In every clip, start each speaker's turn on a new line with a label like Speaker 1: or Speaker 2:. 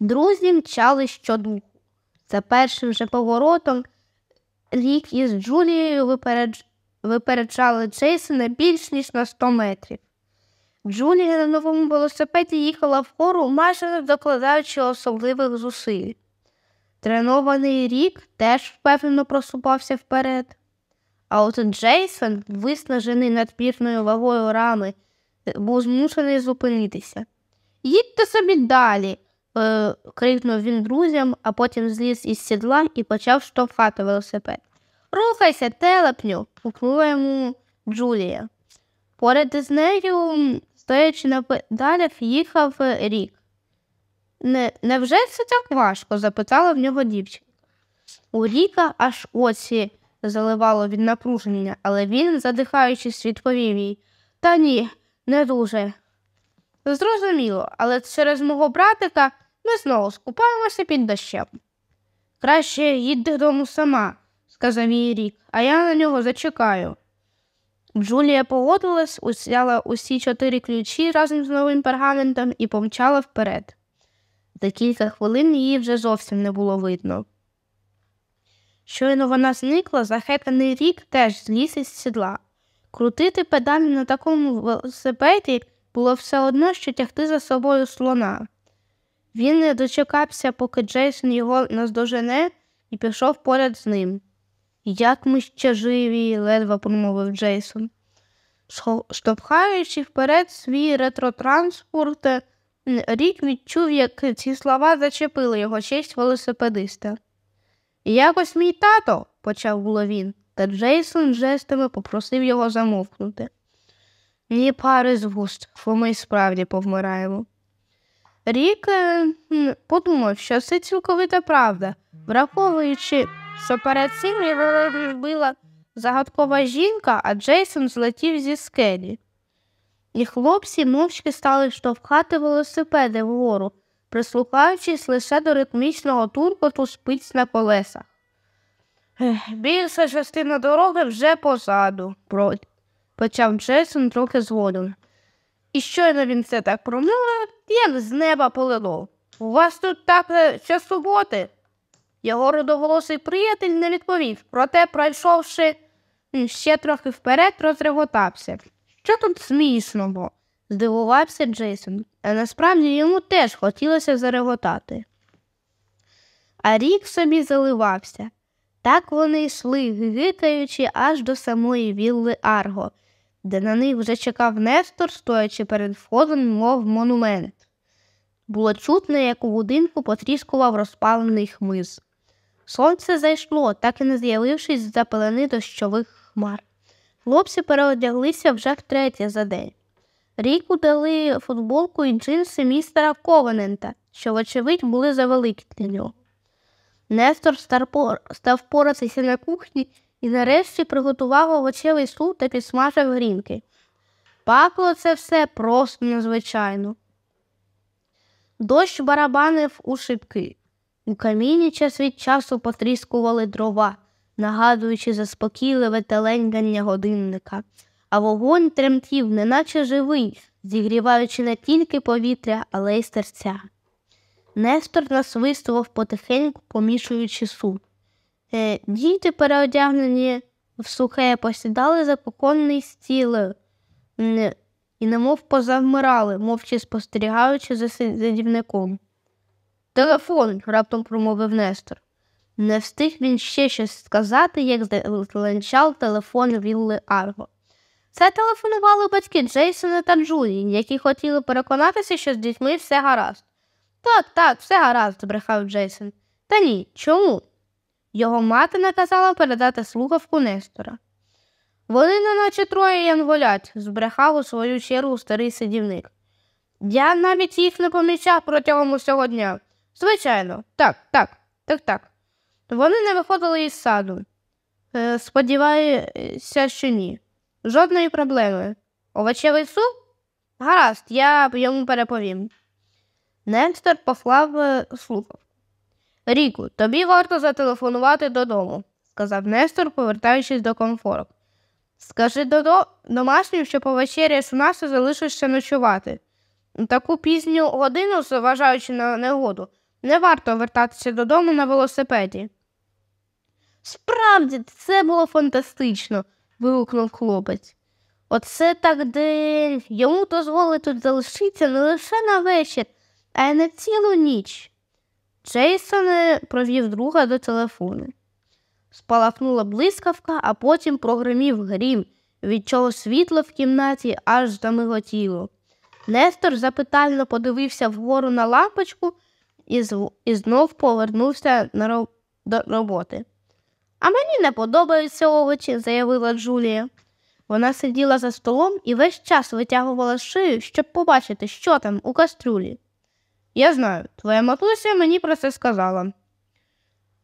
Speaker 1: Друзі мчали щодуху. За першим же поворотом Рік із Джулією випередж... випереджали Джейсона більш ніж на 100 метрів. Джулія на новому велосипеді їхала вгору, майже не докладаючи особливих зусиль. Тренований рік теж впевнено просувався вперед. А от Джейсон, виснажений надмірною вагою рами, був змушений зупинитися. Їдьте собі далі, е, крикнув він друзям, а потім зліз із сідла і почав штовхати велосипед. Рухайся, телепню, гукнула йому Джулія. Поряд із нею, стоячи на педалях, їхав рік. Не, Невже це так важко? запитала в нього дівчинка. У Ріка аж очі заливало від напруження, але він, задихаючись, відповів їй Та ні, не дуже. Зрозуміло, але через мого братика ми знову скупаємося під дощем. Краще їдь додому сама, сказав їй рік, а я на нього зачекаю. Джулія погодилась, узяла усі чотири ключі разом з новим пергаментом і помчала вперед. За кілька хвилин її вже зовсім не було видно. Щойно вона зникла, захеканий рік теж зліз із сідла. Крутити педалі на такому велосипеді було все одно, що тягти за собою слона. Він не дочекався, поки Джейсон його наздожене і пішов поряд з ним. Як ми ще живі, ледве промовив Джейсон. Штовхаючи вперед свій ретротранспорт, рік відчув, як ці слова зачепили його честь велосипедиста. Якось мій тато, почав було він, та Джейсон жестами попросив його замовкнути. Ні пари з вуст, бо ми справді повмираємо. Рік е, подумав, що це цілковита правда, враховуючи, що перед цим його вбила загадкова жінка, а Джейсон злетів зі скелі. І хлопці мовчки стали штовхати велосипеди вгору, прислухаючись лише до ритмічного туркоту спиць на колесах. Більша частина дороги вже позаду, почав Джейсон трохи згодом. І щойно він це так промовив, як з неба полило. У вас тут так ще суботи. Його родоголосий приятель не відповів, проте, пройшовши ще трохи вперед, розреготався. Що тут смішного? здивувався Джейсон, а насправді йому теж хотілося зареготати. А рік собі заливався. Так вони йшли, гикаючи аж до самої вілли Арго, де на них вже чекав Нестор, стоячи перед входом, мов монумент. Було чутно, як у будинку потріскував розпалений хмиз. Сонце зайшло, так і не з'явившись з за пелени дощових хмар. Хлопці переодяглися вже втретє за день. Ріку дали футболку і джинси містера Ковенента, що, вочевидь, були завеликі для нього. Нестор став поратися на кухні і нарешті приготував овочевий суп та підсмажив грінки. Пакло це все просто незвичайно. Дощ барабанив у шибки. У каміні час від часу потріскували дрова, нагадуючи заспокійливе теленькання годинника, а вогонь тремтів, неначе живий, зігріваючи не тільки повітря, але й серця. Нестор насвистував потихеньку, помішуючи суп. Е, діти, переодягнені в сухе, посідали за поконний стіл і немов позавмирали, мовчи спостерігаючи за сидівником. Телефон, раптом промовив Нестор. Не встиг він ще щось сказати, як зеленчав телефон Вілли Арго. Це телефонували батьки Джейсона та Джулії, які хотіли переконатися, що з дітьми все гаразд. Так, так, все гаразд, збрехав Джейсон. Та ні, чому? Його мати наказала передати слухавку Нестора. Вони неначе троє янголять, збрехав у свою чергу старий сидівник. Я навіть їх не помічав протягом усього дня. Звичайно, так, так, так, так. Вони не виходили із саду. Е, сподіваюся, що ні. Жодної проблеми. Овочевий суп? Гаразд, я йому переповім. Нестор поклав е, слухав. Ріку, тобі варто зателефонувати додому, сказав Нестор, повертаючись до комфору. Скажи до домашнім, що повечеряєш у нас і залишишся ночувати. Таку пізню годину, зважаючи на негоду, Не варто вертатися додому на велосипеді. Справді, це було фантастично. вигукнув хлопець. Оце так день. Йому дозволили тут залишитися не лише на вечір, а й на цілу ніч. Джейсон провів друга до телефону. Спалахнула блискавка, а потім прогримів грім, від чого світло в кімнаті аж замиготіло. Нестор запитально подивився вгору на лампочку і, зв... і знов повернувся на роб... до роботи. А мені не подобаються овочі, заявила Джулія. Вона сиділа за столом і весь час витягувала шию, щоб побачити, що там у кастрюлі. Я знаю, твоя матуся мені про це сказала.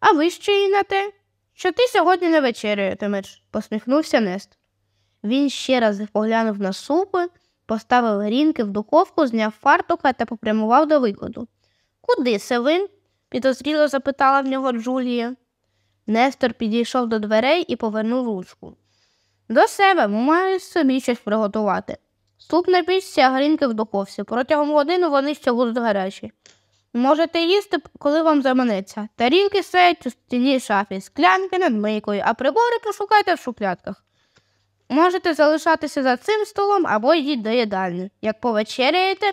Speaker 1: А ви що їй на те, що ти сьогодні не вечерятимеш, посміхнувся Нест. Він ще раз поглянув на супи, поставив грінки в духовку, зняв фартуха та попрямував до виходу. Куди це ви? підозріло запитала в нього Джулія. Нестор підійшов до дверей і повернув ручку. До себе маю собі щось приготувати. Суп на пічці, а грінки в духовці. Протягом години вони ще будуть гарячі. Можете їсти, коли вам заманеться. Тарілки стоять у стіні шафі, склянки над мийкою, а прибори пошукайте в шуклядках. Можете залишатися за цим столом або йдіть до їдальні. Як повечеряєте,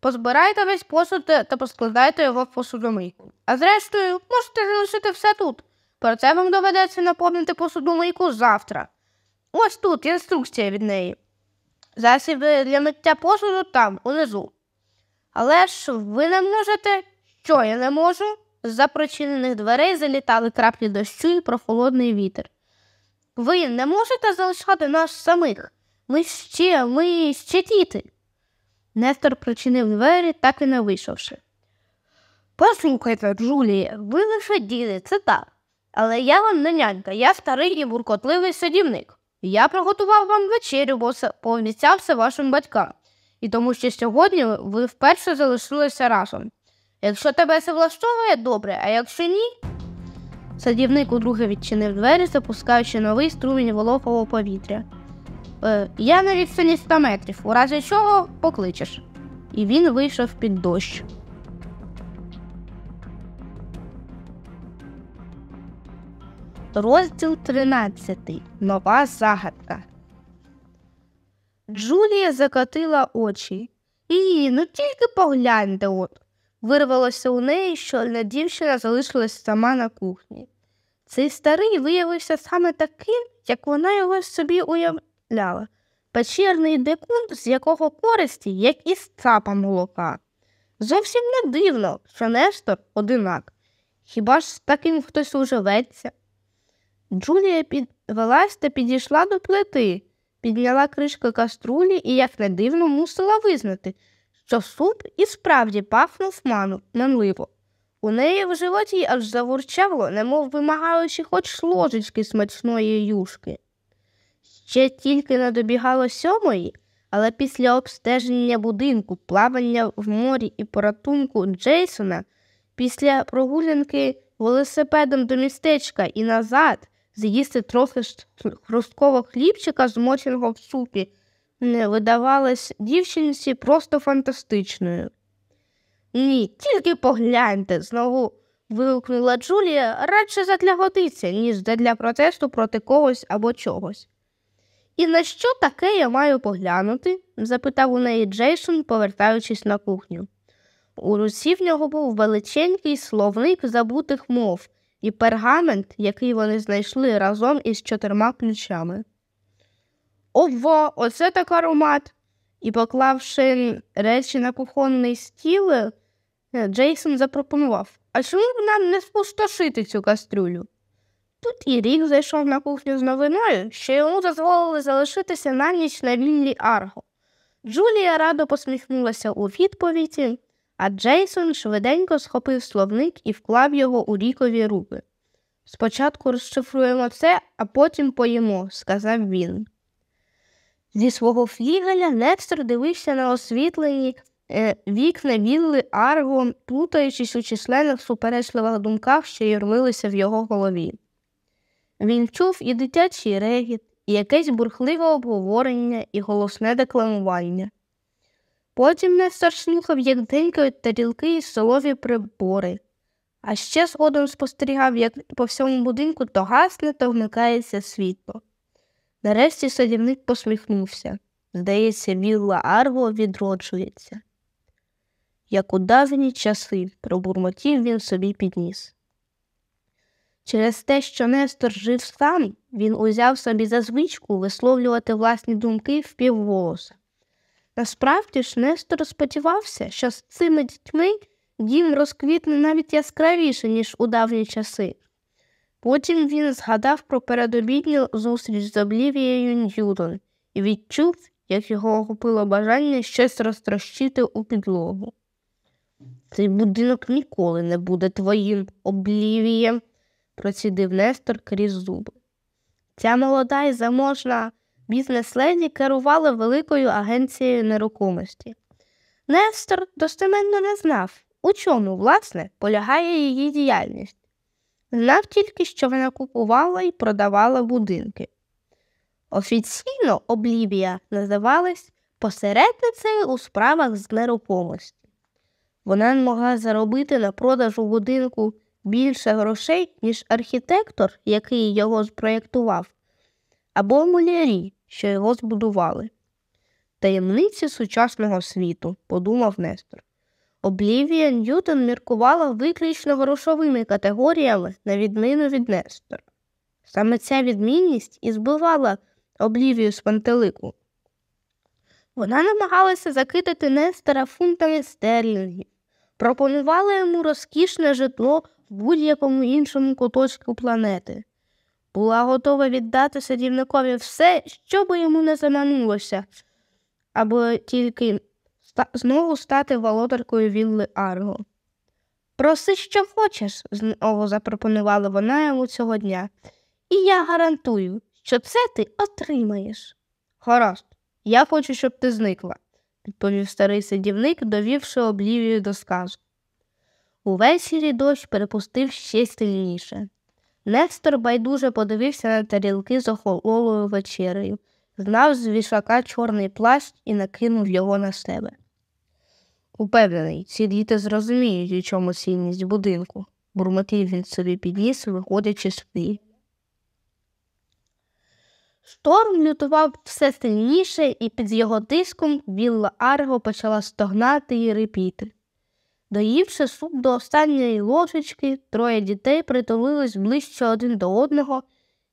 Speaker 1: позбирайте весь посуд та поскладайте його в посудомийку. А зрештою, можете залишити все тут. Про це вам доведеться наповнити посудомийку завтра. Ось тут інструкція від неї. Засіби для миття посуду там, унизу. Але ж ви не можете, що я не можу? З за прочинених дверей залітали краплі дощу і прохолодний вітер. Ви не можете залишати нас самих. Ми ще, ми ще діти. Нестор причинив двері, так і не вийшовши. Послухайте, Джулія, ви лише діти, це так. Але я вам не нянька, я старий і буркотливий садівник. Я приготував вам вечерю, бо пообіцявся вашим батькам, і тому що сьогодні ви вперше залишилися разом. Якщо тебе це влаштовує, добре, а якщо ні. Садівник удруге відчинив двері, запускаючи новий струмінь вологого повітря. Е, Я на відстані 100 метрів, у разі чого покличеш. І він вийшов під дощ. Розділ 13. Нова загадка. Джулія закотила очі. І ну тільки погляньте от. Вирвалося у неї, що одна дівчина залишилась сама на кухні. Цей старий виявився саме таким, як вона його собі уявляла печерний декунт, з якого користі, як із цапа молока. Зовсім не дивно, що Нестор одинак. Хіба ж з таким хтось уживеться? Джулія підвелась та підійшла до плити, підняла кришку каструлі і, як не дивно, мусила визнати, що суп і справді пахнув ману манливо. У неї в животі аж завурчало, немов вимагаючи хоч ложечки смачної юшки. Ще тільки не добігало сьомої, але після обстеження будинку, плавання в морі і порятунку Джейсона, після прогулянки велосипедом до містечка і назад з'їсти трохи хрусткового хлібчика, змоченого в супі, не видавалась дівчинці просто фантастичною. Ні, тільки погляньте, знову вигукнула Джулія радше задля годиться, ніж задля протесту проти когось або чогось. І на що таке я маю поглянути? запитав у неї Джейсон, повертаючись на кухню. У руці в нього був величенький словник забутих мов, і пергамент, який вони знайшли разом із чотирма ключами. Ова, оце так аромат. І, поклавши речі на кухонний стіл, е, Джейсон запропонував А чому б нам не спустошити цю кастрюлю? Тут і рік зайшов на кухню з новиною, що йому дозволили залишитися на ніч на віллі Арго. Джулія радо посміхнулася у відповіді, а Джейсон швиденько схопив словник і вклав його у рікові руки. Спочатку розшифруємо це, а потім поїмо, сказав він. Зі свого флігеля Некстер дивився на освітлені е, вікна вілли Арго, плутаючись у численних суперечливих думках, що юрмилися в його голові. Він чув і дитячий регіт, і якесь бурхливе обговорення, і голосне декламування. Потім Нестор слухав, як денькають тарілки і столові прибори, а ще згодом спостерігав, як по всьому будинку то гасне, то вмикається світло. Нарешті садівник посміхнувся. Здається, вілла Арго відроджується. Як у давні часи, пробурмотів він собі підніс. Через те, що Нестор жив сам, він узяв собі за звичку висловлювати власні думки в. Насправді ж Нестор сподівався, що з цими дітьми дім розквітне навіть яскравіше, ніж у давні часи. Потім він згадав про передобідню зустріч з Облівією Ньютон і відчув, як його охопило бажання щось розтрощити у підлогу. Цей будинок ніколи не буде твоїм облівієм, процідив Нестор крізь зуби. Ця молода і заможна бізнес-леді керувала великою агенцією нерухомості. Нестор достеменно не знав, у чому, власне, полягає її діяльність. Знав тільки, що вона купувала і продавала будинки. Офіційно Облівія називалась посередницею у справах з нерухомості. Вона могла заробити на продажу будинку більше грошей, ніж архітектор, який його спроєктував, або мулярі, що його збудували. Таємниці сучасного світу, подумав Нестор. Облівія Ньютон міркувала виключно грошовими категоріями, на відміну від Нестора. Саме ця відмінність і збивала Облівію з пантелику. Вона намагалася закидати Нестора фунтами стерлінгів, пропонувала йому розкішне житло в будь-якому іншому куточку планети. Була готова віддати садівникові все, що би йому не заманулося, аби тільки знову стати володаркою вілли Арго. Проси, що хочеш, знову запропонувала вона йому цього дня, і я гарантую, що це ти отримаєш. Гаразд, я хочу, щоб ти зникла, відповів старий садівник, довівши облівію до сказу. Увечері дощ перепустив ще сильніше. Нестор байдуже подивився на тарілки з охололою вечерею, знав з вішака чорний плащ і накинув його на себе. Упевнений, ці діти зрозуміють, у чому цінність будинку, бурмотів він собі підніс, виходячи з пі. Шторм лютував все сильніше, і під його тиском вілла Арго почала стогнати і рипіти. Доївши суп до останньої ложечки, троє дітей притулились ближче один до одного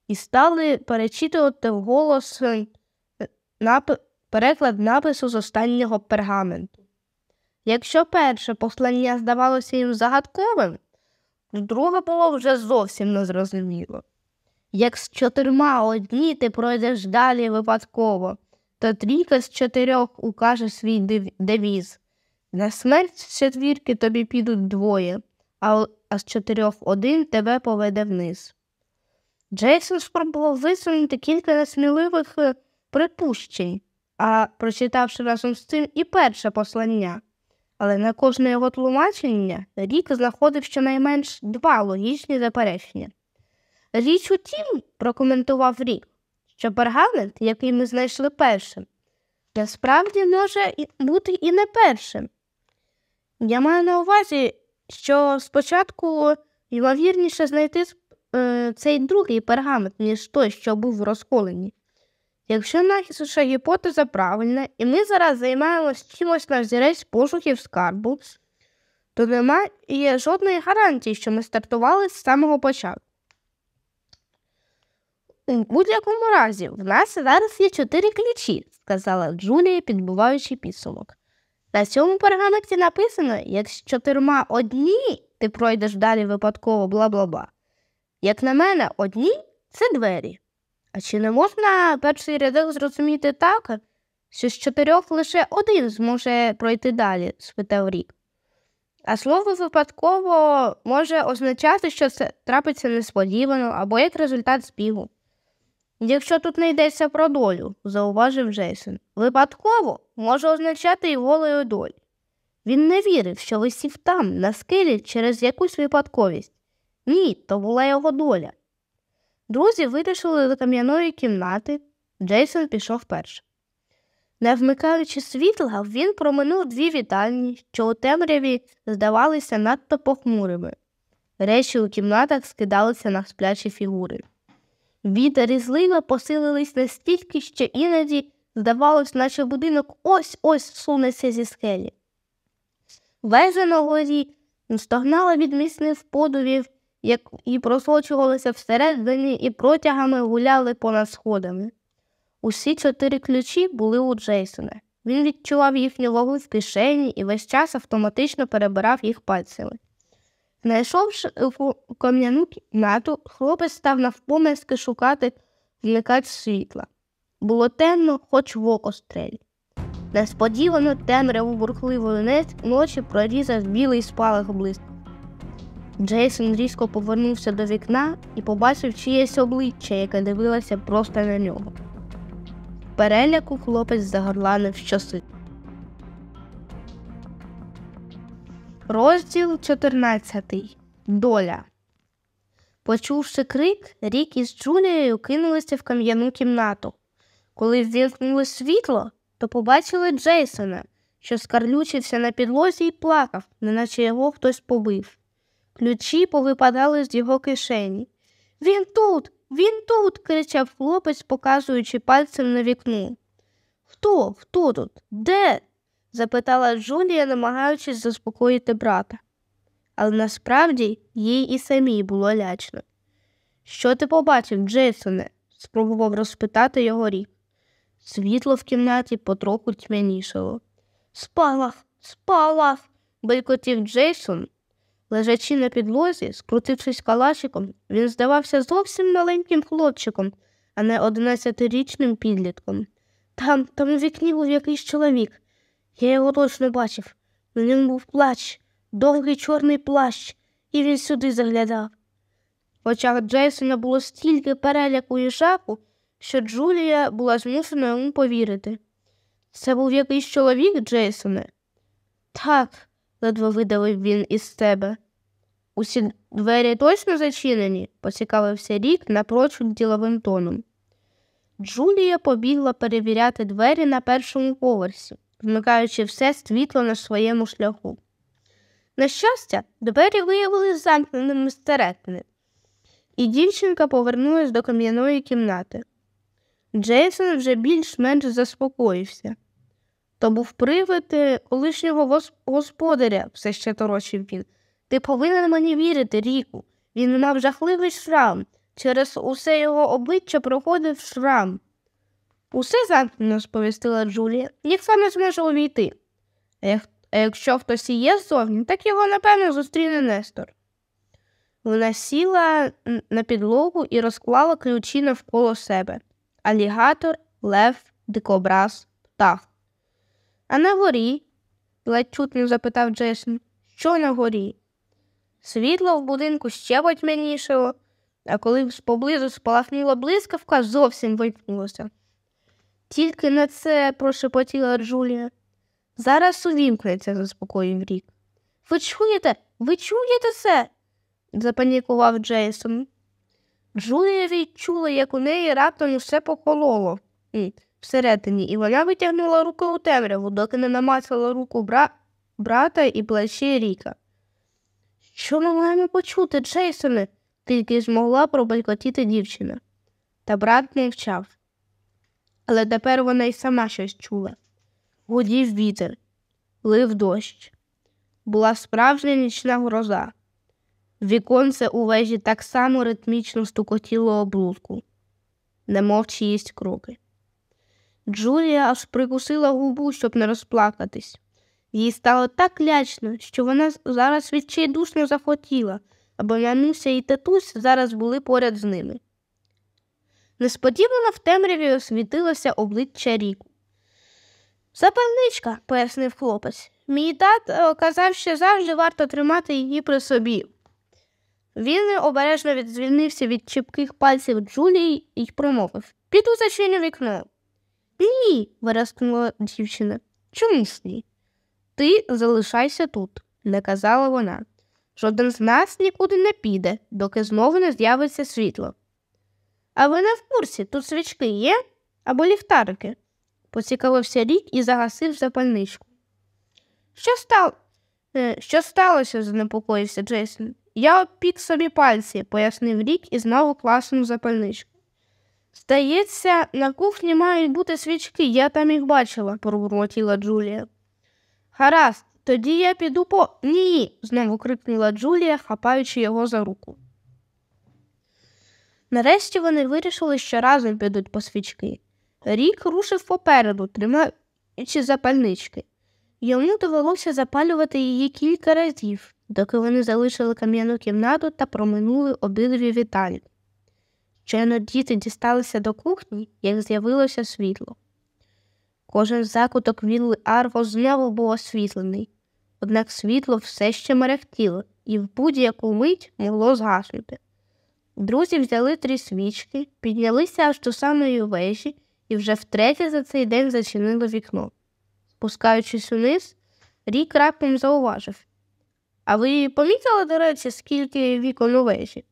Speaker 1: і стали перечитувати вголос е, напи... переклад напису з останнього пергаменту. Якщо перше послання здавалося їм загадковим, то друге було вже зовсім незрозуміло. Як з чотирма одні ти пройдеш далі випадково, то трійка з чотирьох укаже свій девіз. На смерть з четвірки тобі підуть двоє, а з чотирьох один тебе поведе вниз. Джейсон спробував висунути кілька несміливих е, припущень, а прочитавши разом з цим і перше послання. Але на кожне його тлумачення рік знаходив щонайменш два логічні заперечення. Річ у тім, прокоментував рік, що пергамент, який ми знайшли першим, насправді може бути і не першим. Я маю на увазі, що спочатку ймовірніше знайти е, цей другий пергамент, ніж той, що був в розколенні. Якщо наша гіпотеза правильна, і ми зараз займаємось чимось на взірець пошуків скарбу, то немає жодної гарантії, що ми стартували з самого початку. У будь-якому разі, в нас зараз є чотири ключі, сказала Джулія, підбуваючи підсумок. На цьому пергаменті написано, як з чотирма одні ти пройдеш далі випадково бла бла бла. Як на мене, одні це двері. А чи не можна перший рядок зрозуміти так, що з чотирьох лише один зможе пройти далі? спитав рік. А слово випадково може означати, що це трапиться несподівано або як результат збігу. Якщо тут не йдеться про долю, зауважив Джейсон, випадково може означати і волею долі. Він не вірив, що висів там, на скелі, через якусь випадковість. Ні, то була його доля. Друзі вирішили до кам'яної кімнати. Джейсон пішов першим. Не вмикаючи світла, він проминув дві вітальні, що у темряві здавалися надто похмурими. Речі у кімнатах скидалися на сплячі фігури. Вітер і злива посилились настільки, що іноді здавалось, наче будинок ось ось сунеться зі скелі. Вежа на горі стогнала від міцних подувів, як і просочувалися всередині і протягами гуляли понад сходами. Усі чотири ключі були у Джейсона. Він відчував їхню вагу в кишені і весь час автоматично перебирав їх пальцями. Знайшовши кам'яну кімнату, хлопець став навпомиски шукати вмикач світла. Було темно, хоч в око стрель. Несподівано темряву бурхливої ночі прорізав білий спалах блиск. Джейсон різко повернувся до вікна і побачив чиєсь обличчя, яке дивилося просто на нього. В Переляку хлопець загорланив щоси. Розділ 14. Доля. Почувши крик, Рік із Джулією кинулися в кам'яну кімнату. Коли ввімкнули світло, то побачили Джейсона, що скарлючився на підлозі і плакав, неначе його хтось побив. Ключі повипадали з його кишені. Він тут, він тут. кричав хлопець, показуючи пальцем на вікно. Хто? Хто тут? Де? Запитала Джулія, намагаючись заспокоїти брата. Але насправді їй і самій було лячно. Що ти побачив, Джейсоне? спробував розпитати його рік. Світло в кімнаті потроху тьмянішало. Спалах, спалах. белькотів Джейсон. Лежачи на підлозі, скрутившись калашиком, він здавався зовсім маленьким хлопчиком, а не одинадцятирічним підлітком. Там, там у вікні був якийсь чоловік. Я його точно бачив. На ньому був плащ, довгий чорний плащ, і він сюди заглядав. В очах Джейсона було стільки переляку і жаху, що Джулія була змушена йому повірити. Це був якийсь чоловік, Джейсоне? Так, ледве видавив він із себе. Усі двері точно зачинені, поцікавився рік напрочуд діловим тоном. Джулія побігла перевіряти двері на першому поверсі, вмикаючи все світло на своєму шляху. На щастя, двері виявилися замкненими стеретними, і дівчинка повернулась до кам'яної кімнати. Джейсон вже більш-менш заспокоївся. То був привид е, колишнього господаря, все ще торочив він. Ти повинен мені вірити, Ріку. Він мав жахливий шрам. Через усе його обличчя проходив шрам. Усе замкнено, сповістила Джулія, ніхто не зможе увійти. А якщо хтось є ззовні, так його, напевно, зустріне Нестор. Вона сіла на підлогу і розклала ключі навколо себе алігатор, лев, дикобраз, птах. А на горі? ледь чутно запитав Джейсон. Що на горі? Світло в будинку ще потьмянішало, а коли поблизу спалахнула блискавка, зовсім вимкнулося. Тільки на це прошепотіла Джулія. Зараз увімкнеться, заспокоїв рік. Ви чуєте? Ви чуєте це? запанікував Джейсон. Джулія відчула, як у неї раптом все похололо всередині, і вона витягнула руку у темряву, доки не намацала руку бра... брата і плечі Ріка. Що ми маємо почути, Джейсоне? тільки змогла пробалькотіти дівчина. Та брат не вчав. Але тепер вона й сама щось чула. Гудів вітер, лив дощ. Була справжня нічна гроза. Віконце у вежі так само ритмічно стукотіло облудку, немов чиїсь кроки. Джулія аж прикусила губу, щоб не розплакатись. Їй стало так лячно, що вона зараз відчайдушно захотіла, аби Януся і татусь зараз були поряд з ними. Несподівано в темряві освітилося обличчя ріку. Запальничка, пояснив хлопець. Мій тат казав, що завжди варто тримати її при собі. Він обережно відзвільнився від чіпких пальців Джулії і промовив Піду зачиню вікно. Ні, виразкнула дівчина. Чому ж ні? Ти залишайся тут, наказала вона. Жоден з нас нікуди не піде, доки знову не з'явиться світло. А ви не в курсі, тут свічки є або ліхтарики? поцікавився рік і загасив запальничку. Що стало? Е, що сталося? занепокоївся Джейсон. Я опік собі пальці, пояснив рік і знову класнув запальничку. Здається, на кухні мають бути свічки, я там їх бачила, пробурмотіла Джулія. Гаразд, тоді я піду по. Ні. знову крикнула Джулія, хапаючи його за руку. Нарешті вони вирішили, що разом підуть по свічки. Рік рушив попереду, тримаючи запальнички. Йому довелося запалювати її кілька разів, доки вони залишили кам'яну кімнату та проминули обидві вітальні. Щойно діти дісталися до кухні, як з'явилося світло. Кожен закуток вілли Арго знову був освітлений, однак світло все ще мерехтіло і в будь-яку мить могло згаснути. Друзі взяли три свічки, піднялися аж до самої вежі і вже втретє за цей день зачинили вікно. Спускаючись униз, рік раптом зауважив. А ви помітили, до речі, скільки вікон у вежі?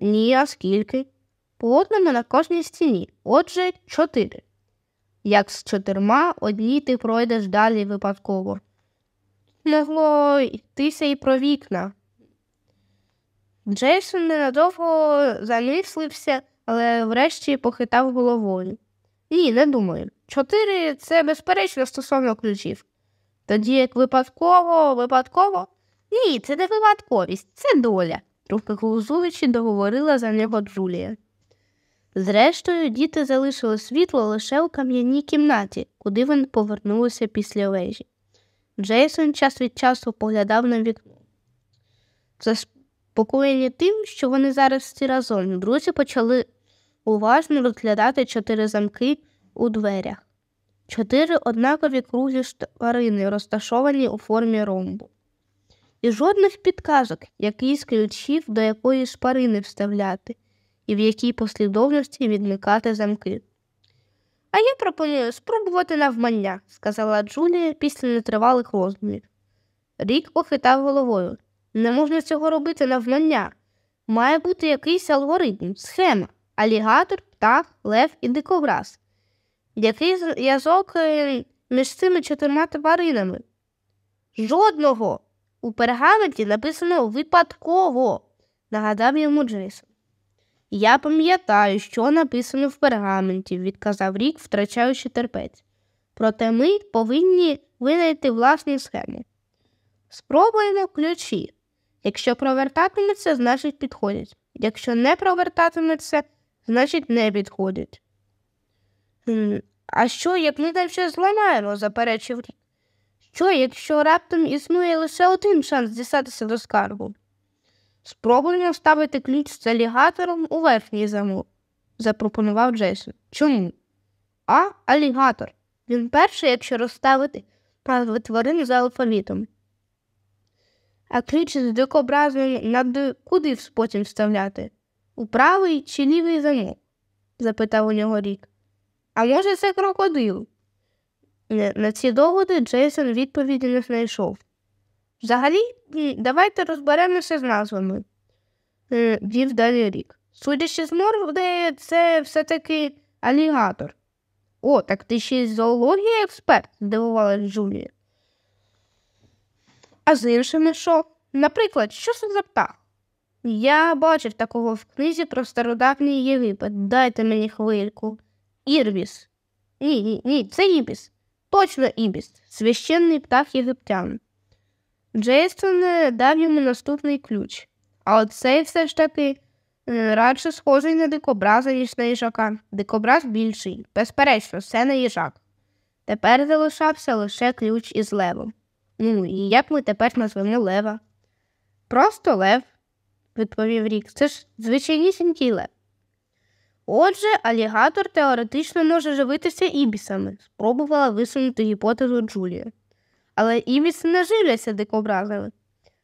Speaker 1: Ні, а скільки? По одному на кожній стіні, отже, чотири. Як з чотирма одні ти пройдеш далі випадково. Могло йтися і про вікна. Джейсон ненадовго замислився, але врешті похитав головою. Ні, не думаю. Чотири це безперечно стосовно ключів. Тоді як випадково, випадково? Ні, це не випадковість, це доля, трохи глузуючи договорила за нього Джулія. Зрештою, діти залишили світло лише у кам'яній кімнаті, куди вони повернулися після вежі. Джейсон час від часу поглядав на вікно. Заспокоєні тим, що вони зараз всі разом, друзі почали уважно розглядати чотири замки у дверях, чотири однакові круглі тварини, розташовані у формі ромбу. І жодних підказок, який з ключів до якої шпарини вставляти, і в якій послідовності відмикати замки. А я пропоную спробувати навмання, сказала Джулія після нетривалих роздумів. Рік похитав головою. Не можна цього робити навмання. Має бути якийсь алгоритм, схема, алігатор, птах, лев і дикобраз. Який зв'язок е, між цими чотирма тваринами? Жодного. У пергаменті написано випадково, нагадав йому Джейсон. Я пам'ятаю, що написано в пергаменті, відказав рік, втрачаючи терпець. Проте ми повинні винайти власні схеми. Спробуємо ключі. Якщо провертатиметься, значить підходять. Якщо не провертатиметься, значить не підходять. А що, як ми там щось зламаємо, заперечив рік. Що, якщо раптом існує лише один шанс дістатися до скарбу? Спробуємо вставити ключ з алігатором у верхній замок, запропонував Джейсон. Чому? А алігатор. Він перший, якщо розставити назви тварин за алфавітом. А ключ з дикобразом над куди потім вставляти? У правий чи лівий замок? запитав у нього рік. А може, це крокодил? На ці доводи Джейсон відповіді не знайшов. Взагалі, давайте розберемося з назвами, е, вів далі рік. Судячи з морди, це все-таки алігатор. О, так ти ще й зоологія експерт, здивувалась Джулія. А з іншими що? Наприклад, що це за птах? Я бачив такого в книзі про стародавній Єгипет. Дайте мені хвильку. Ірбіс. Ні, ні, ні, це ібіс. Точно ібіс, священний птах єгиптян. Джейсон дав йому наступний ключ, а оцей все ж таки е, радше схожий на дикобраза, ніж на їжака. Дикобраз більший, безперечно, все на їжак. Тепер залишався лише ключ із левом. Ну, і як ми тепер назвемо лева? Просто лев, відповів Рік. Це ж звичайнісінький лев. Отже, алігатор теоретично може живитися ібісами, спробувала висунути гіпотезу Джулія. Але ібіси не живляться дикобразами.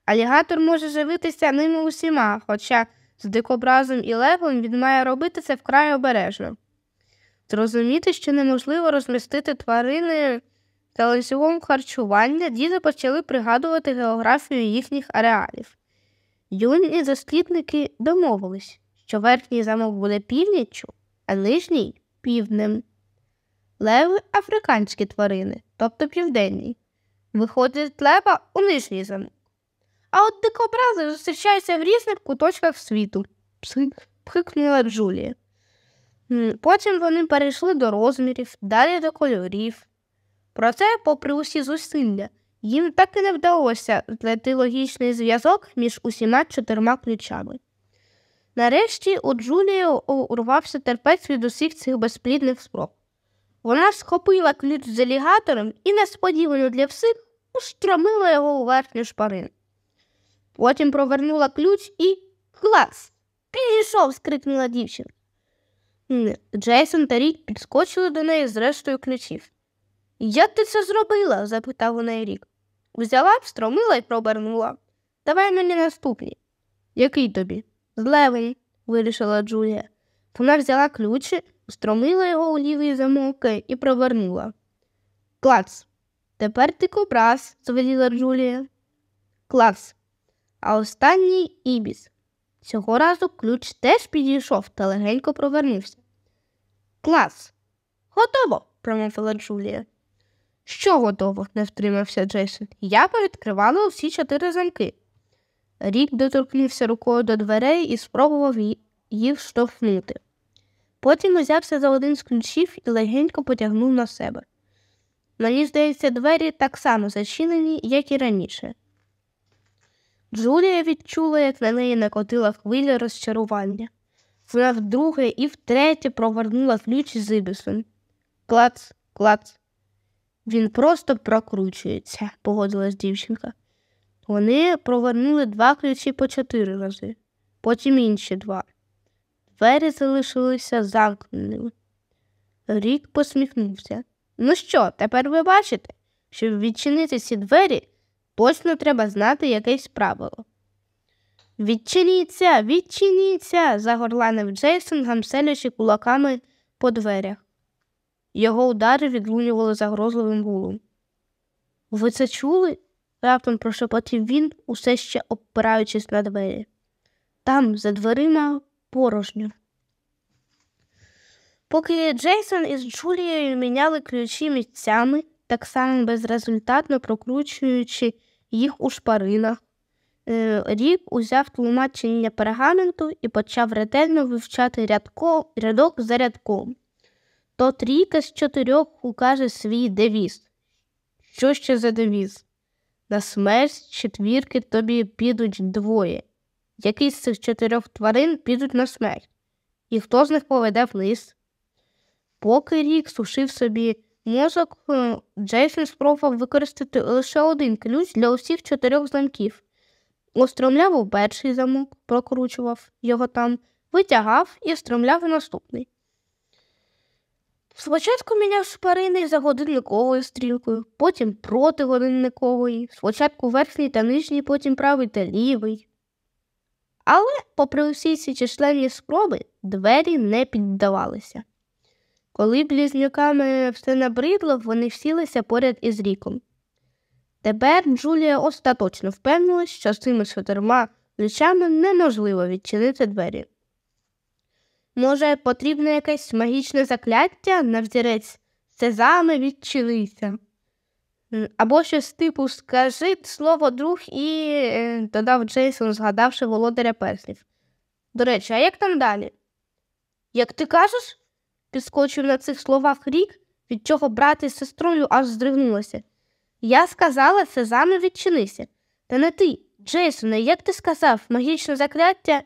Speaker 1: Алігатор може живитися ними усіма, хоча з дикобразом і левом він має робити це вкрай обережно. Зрозуміти, що неможливо розмістити тварини та ланцюгом харчування, діти почали пригадувати географію їхніх ареалів. Юні дослідники домовились, що верхній замок буде північчю, а нижній півднем. Леви африканські тварини, тобто південні. Виходить лева у нижній замок. А от дикобрази зустрічаються в різних куточках світу, пхикнула Джулія. Потім вони перейшли до розмірів, далі до кольорів. Проте, попри усі зусилля, їм так і не вдалося знайти логічний зв'язок між усіма чотирма ключами. Нарешті у Джулії урвався терпець від усіх цих безплідних спроб. Вона схопила ключ з алігатором і, несподівано для всіх, устромила його у верхню шпарину. Потім провернула ключ і клас. Підійшов, скрикнула дівчина. Джейсон та Рік підскочили до неї з рештою ключів. Як ти це зробила? запитав у неї рік. Взяла, встромила і пробернула. Давай мені наступні. Який тобі? З вирішила Джулія. Вона взяла ключі, встромила його у лівий замок і провернула. Клац. Тепер ти кобраз, звеліла Джулія. Клац. А останній ібіс. Цього разу ключ теж підійшов та легенько провернувся. Клас. Готово, промовила Джулія. Що готово? не втримався Джейсон. Я повідкривала усі чотири замки. Рік доторкнувся рукою до дверей і спробував їх штовхнути. Потім узявся за один з ключів і легенько потягнув на себе. Мені здається, двері так само зачинені, як і раніше. Джулія відчула, як на неї накотила хвиля розчарування. Вона вдруге і втретє провернула ключ з ібісом. Клац, клац. Він просто прокручується, погодилась дівчинка. Вони провернули два ключі по чотири рази, потім інші два. Двері залишилися замкненими. Рік посміхнувся. Ну що, тепер ви бачите, щоб відчинити ці двері, точно треба знати якесь правило. Відчиніться, відчиніться, загорланив Джейсон, гамселячи кулаками по дверях. Його удари відлунювали загрозливим гулом. Ви це чули? раптом прошепотів він, усе ще опираючись на двері. Там, за дверима, порожньо. Поки Джейсон із Джулією міняли ключі місцями, так само безрезультатно прокручуючи їх у шпаринах, е, Рік узяв тлумачення пергаменту і почав ретельно вивчати рядко, рядок за рядком. То трійка з чотирьох укаже свій девіз. Що ще за девіз? На смерть четвірки тобі підуть двоє. Які з цих чотирьох тварин підуть на смерть, і хто з них поведе вниз? Поки рік сушив собі мозок, е, Джейсон спробував використати лише один ключ для усіх чотирьох замків. Остромляв у перший замок, прокручував його там, витягав і стромляв у наступний. Спочатку міняв шпарини за годинниковою стрілкою, потім проти годинникової, спочатку верхній та нижній, потім правий та лівий. Але, попри усі ці численні спроби, двері не піддавалися. Коли близнюками все набридло, вони всілися поряд із ріком. Тепер Джулія остаточно впевнилась, що з цими чотирма ключами неможливо відчинити двері. Може, потрібне якесь магічне закляття на взірець сезами відчинися. Або щось типу скажи слово друг і е, додав Джейсон, згадавши володаря перснів. До речі, а як там далі? Як ти кажеш? підскочив на цих словах рік, від чого брат із сестрою аж здригнулася. Я сказала сезами відчинися. Та не ти, Джейсоне, як ти сказав, магічне закляття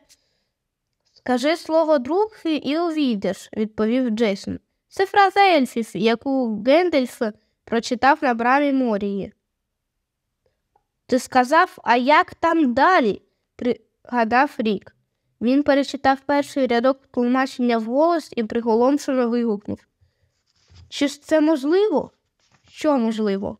Speaker 1: Кажи слово друг і увійдеш, відповів Джейсон. Це фраза ельфів, яку Гендельф прочитав на брамі Морії. Ти сказав, а як там далі? пригадав рік. Він перечитав перший рядок тлумачення вголос і приголомшено вигукнув. Чи ж це можливо? Що можливо?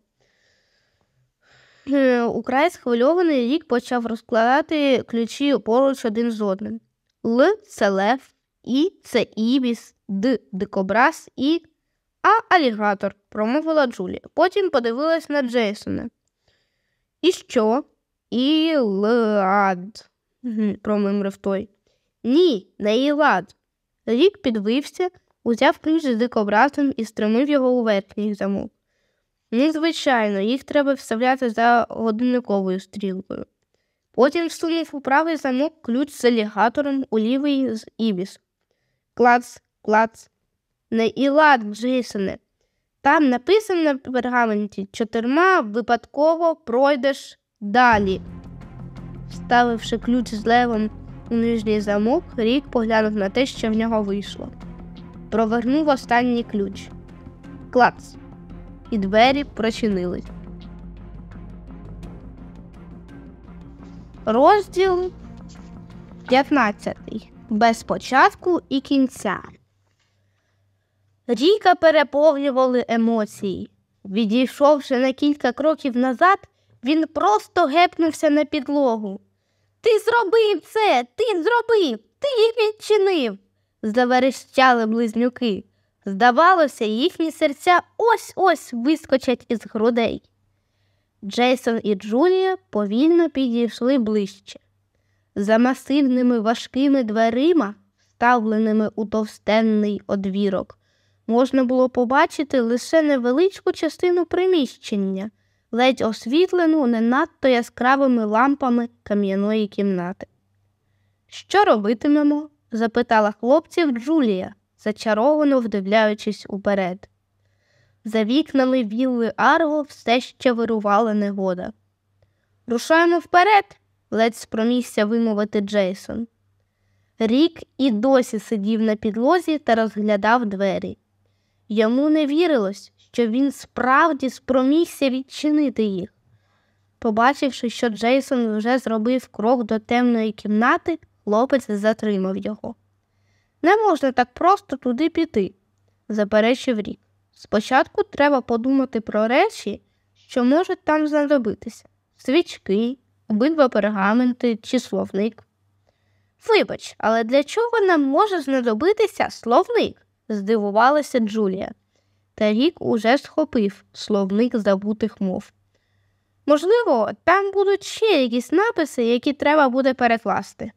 Speaker 1: Е, украй схвильований рік почав розкладати ключі поруч один з одним. Л це лев, І це ібіс, Д дикобраз і А алігатор, промовила Джулія. Потім подивилась на Джейсона. І що? Ілад, промимрив той. Ні, не Ілад. Рік підвився, узяв ключ з дикобразом і стримив його у верхній замок. Ну, звичайно, їх треба вставляти за годинниковою стрілкою. Потім всунув у правий замок ключ з алігатором у лівий з ібіс. Клац, клац. Не ілад, Джейсоне. Там написано на пергаменті чотирма випадково пройдеш далі. Вставивши ключ з левом у нижній замок, рік поглянув на те, що в нього вийшло. Провернув останній ключ. Клац. І двері прочинились. Розділ 15. Без початку і кінця. Ріка переповнювали емоції. Відійшовши на кілька кроків назад, він просто гепнувся на підлогу. Ти зробив це, ти зробив, ти їх відчинив. заверещали близнюки. Здавалося, їхні серця ось ось вискочать із грудей. Джейсон і Джулія повільно підійшли ближче. За масивними важкими дверима, вставленими у товстенний одвірок, можна було побачити лише невеличку частину приміщення, ледь освітлену не надто яскравими лампами кам'яної кімнати. Що робитимемо? запитала хлопців Джулія, зачаровано вдивляючись уперед. За вікнами вілли Арго все ще вирувала негода. Рушаємо вперед, ледь спромігся вимовити Джейсон. Рік і досі сидів на підлозі та розглядав двері. Йому не вірилось, що він справді спромігся відчинити їх. Побачивши, що Джейсон вже зробив крок до темної кімнати, хлопець затримав його. Не можна так просто туди піти, заперечив рік. Спочатку треба подумати про речі, що можуть там знадобитися свічки, обидва пергаменти чи словник. Вибач, але для чого нам може знадобитися словник? здивувалася Джулія. Та рік уже схопив словник забутих мов. Можливо, там будуть ще якісь написи, які треба буде перекласти,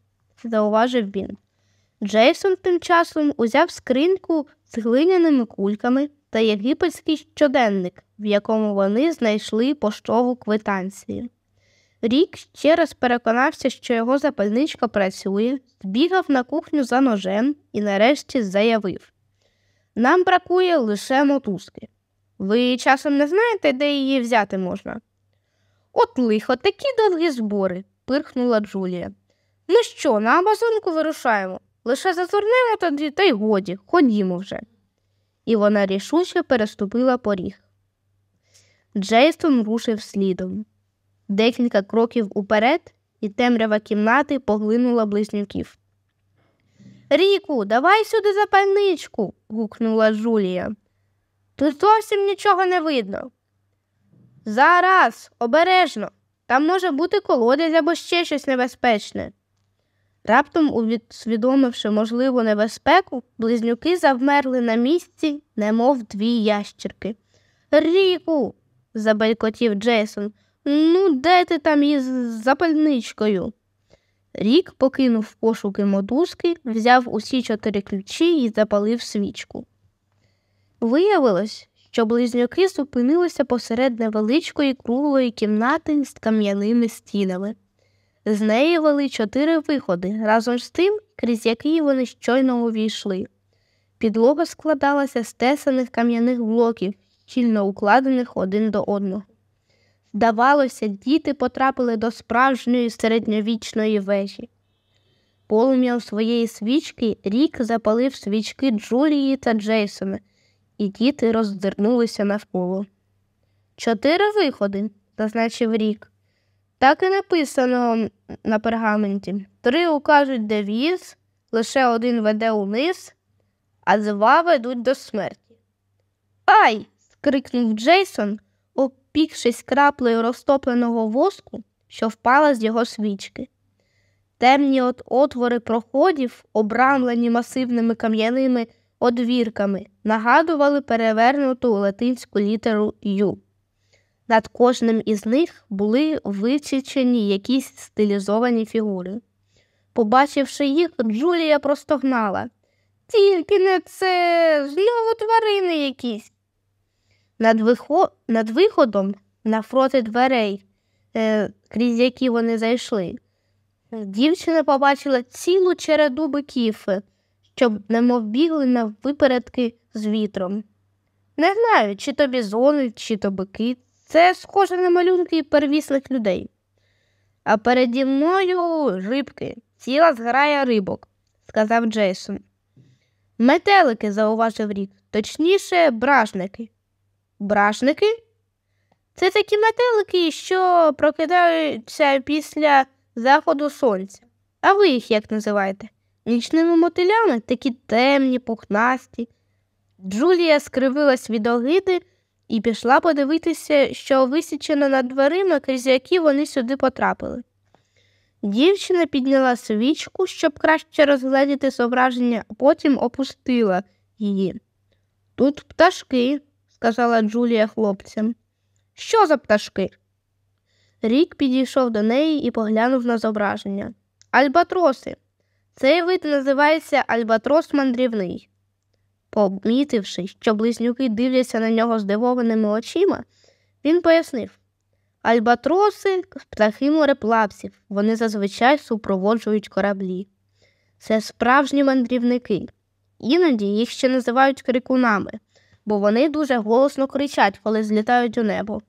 Speaker 1: зауважив він. Джейсон тим часом узяв скриньку з глиняними кульками та єгипетський щоденник, в якому вони знайшли поштову квитанцію. Рік ще раз переконався, що його запальничка працює, збігав на кухню за ножем і нарешті заявив Нам бракує лише мотузки. Ви часом не знаєте, де її взяти можна? От лихо, такі довгі збори, пирхнула Джулія. Ну що, на Амазонку вирушаємо? Лише зазирнемо тоді, та й годі, ходімо вже. І вона рішуче переступила поріг. Джейсон рушив слідом. Декілька кроків уперед, і темрява кімнати поглинула близнюків. Ріку, давай сюди запальничку. гукнула Джулія. Тут зовсім нічого не видно. Зараз, обережно, там може бути колодязь або ще щось небезпечне. Раптом, усвідомивши можливу небезпеку, близнюки завмерли на місці, немов дві ящерки. Ріку, забелькотів Джейсон, ну, де ти там із запальничкою? Рік покинув пошуки мотузки, взяв усі чотири ключі і запалив свічку. Виявилось, що близнюки зупинилися посеред невеличкої круглої кімнати з кам'яними стінами. З неї вели чотири виходи, разом з тим, крізь який вони щойно увійшли. Підлога складалася з тесаних кам'яних блоків, щільно укладених один до одного. Здавалося, діти потрапили до справжньої середньовічної вежі. Полум'ям своєї свічки рік запалив свічки Джулії та Джейсона, і діти роздернулися навколо. Чотири виходи, зазначив рік. Так і написано на пергаменті. Три укажуть девіз, лише один веде униз, а два ведуть до смерті. Ай! скрикнув Джейсон, опікшись краплею розтопленого воску, що впала з його свічки. Темні от отвори проходів, обрамлені масивними кам'яними одвірками, нагадували перевернуту латинську літеру Ю. Над кожним із них були вичечені якісь стилізовані фігури. Побачивши їх, Джулія простогнала. Тільки не це знову тварини якісь. Над, вихо... Над виходом навпроти дверей, е, крізь які вони зайшли, дівчина побачила цілу череду биків, щоб немов бігли на випередки з вітром. Не знаю, чи то бізони, чи то бики. Це схоже на малюнки первісних людей. А переді мною рибки, ціла зграя рибок, сказав Джейсон. Метелики, зауважив рік, точніше, бражники. Бражники? Це такі метелики, що прокидаються після заходу сонця. А ви їх як називаєте? Нічними мотилями такі темні, пухнасті. Джулія скривилась від огиди і пішла подивитися, що висічено над дверима, крізь які вони сюди потрапили. Дівчина підняла свічку, щоб краще розгледіти зображення, а потім опустила її. Тут пташки, сказала Джулія хлопцям. Що за пташки? Рік підійшов до неї і поглянув на зображення. Альбатроси. Цей вид називається альбатрос мандрівний. Помітивши, що близнюки дивляться на нього здивованими очима, він пояснив Альбатроси птахи мореплавців, вони зазвичай супроводжують кораблі. Це справжні мандрівники. Іноді їх ще називають крикунами, бо вони дуже голосно кричать, коли злітають у небо.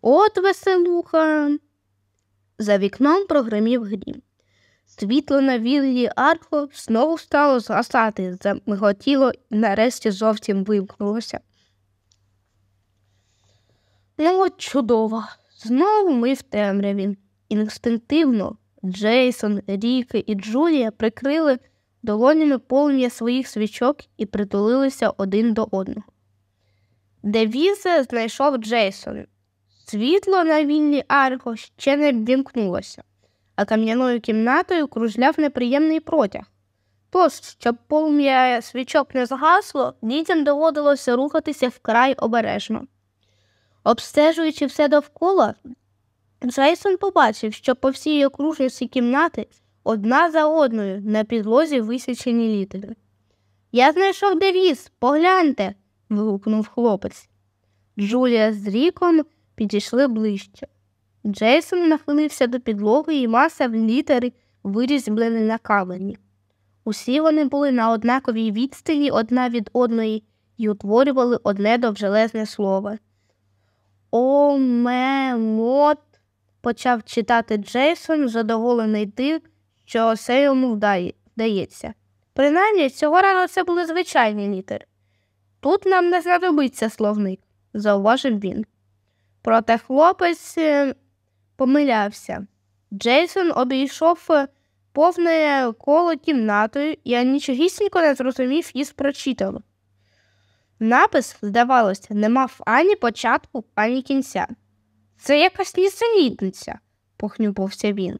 Speaker 1: От веселуха. За вікном прогримів грім. Світло на віллі Архо знову стало згасати, замиготіло і нарешті зовсім вимкнулося. Ну, от чудово. Знову ми в темряві. Інстинктивно Джейсон, Ріки і Джулія прикрили долонями полум'я своїх свічок і притулилися один до одного. Девізе знайшов Джейсон. Світло на вільні арго ще не ввімкнулося, а кам'яною кімнатою кружляв неприємний протяг. Тож, щоб полум'я свічок не згасло, дітям доводилося рухатися вкрай обережно. Обстежуючи все довкола, Джейсон побачив, що по всій окружності кімнати одна за одною на підлозі висічені літери. Я знайшов девіз, погляньте. вигукнув хлопець. Джулія з Ріком підійшли ближче. Джейсон нахилився до підлоги і масав літери, вирізблені на камені. Усі вони були на однаковій відстані одна від одної і утворювали одне довжелезне слово. Омемот, почав читати Джейсон, задоволений тим, що все йому вдається. Принаймні, цього разу це були звичайні літери. Тут нам не знадобиться словник, зауважив він. Проте хлопець помилявся. Джейсон обійшов е, повне коло кімнатою і нічогісінько не зрозумів із прочитаного. Напис, здавалося, не мав ані початку, ані кінця. Це якась нісенітниця, похнюпився він.